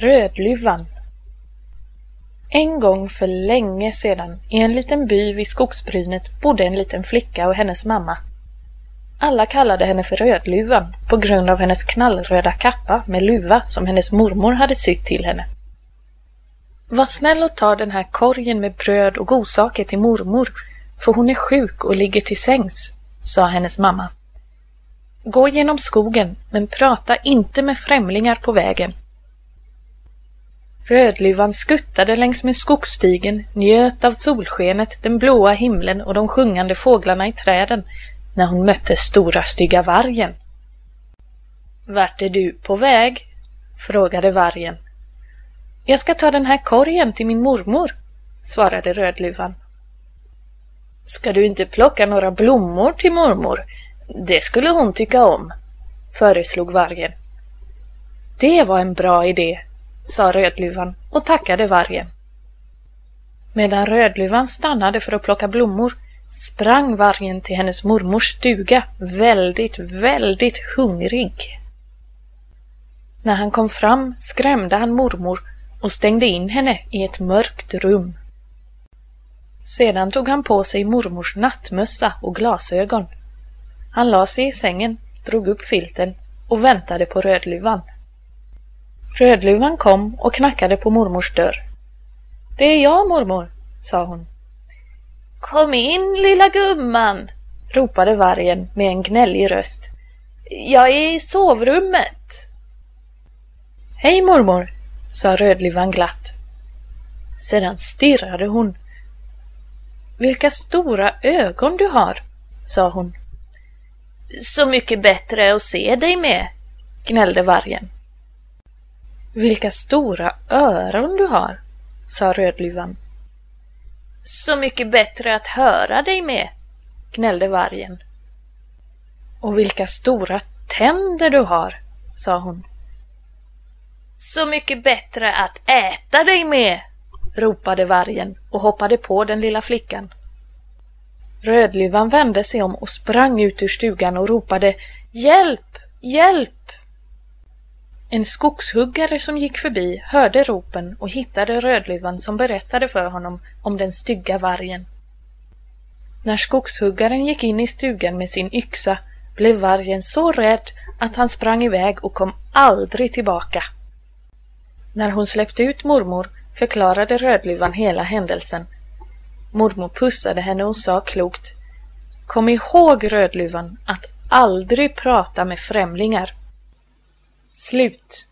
Rödluvan En gång för länge sedan i en liten by vid skogsbrynet bodde en liten flicka och hennes mamma. Alla kallade henne för Rödluvan på grund av hennes knallröda kappa med luva som hennes mormor hade sytt till henne. Var snäll och ta den här korgen med bröd och godsaker till mormor, för hon är sjuk och ligger till sängs, sa hennes mamma. Gå genom skogen, men prata inte med främlingar på vägen. Rödluvan skuttade längs med skogsstigen, njöt av solskenet, den blåa himlen och de sjungande fåglarna i träden när hon mötte stora stygga vargen. Vart är du på väg? frågade vargen. Jag ska ta den här korgen till min mormor, svarade Rödluvan. Ska du inte plocka några blommor till mormor? Det skulle hon tycka om, föreslog vargen. Det var en bra idé, sa Rödluvan och tackade vargen. Medan Rödluvan stannade för att plocka blommor sprang vargen till hennes mormors stuga väldigt, väldigt hungrig. När han kom fram skrämde han mormor och stängde in henne i ett mörkt rum. Sedan tog han på sig mormors nattmössa och glasögon. Han la sig i sängen, drog upp filten och väntade på Rödluvan. Rödluvan kom och knackade på mormors dörr. Det är jag, mormor, sa hon. Kom in, lilla gumman, ropade vargen med en gnällig röst. Jag är i sovrummet. Hej mormor, sa Rödluvan glatt. Sedan stirrade hon. Vilka stora ögon du har, sa hon. Så mycket bättre att se dig med, gnällde vargen. Vilka stora öron du har, sa Rödluvan. Så mycket bättre att höra dig med, gnällde vargen. Och vilka stora tänder du har, sa hon. Så mycket bättre att äta dig med, ropade vargen och hoppade på den lilla flickan. Rödluvan vände sig om och sprang ut ur stugan och ropade Hjälp! Hjälp! En skogshuggare som gick förbi hörde ropen och hittade Rödluvan som berättade för honom om den stygga vargen. När skogshuggaren gick in i stugan med sin yxa blev vargen så rädd att han sprang iväg och kom aldrig tillbaka. När hon släppte ut mormor förklarade Rödluvan hela händelsen. Mormor pussade henne och sa klokt Kom ihåg Rödluvan att aldrig prata med främlingar. Slut.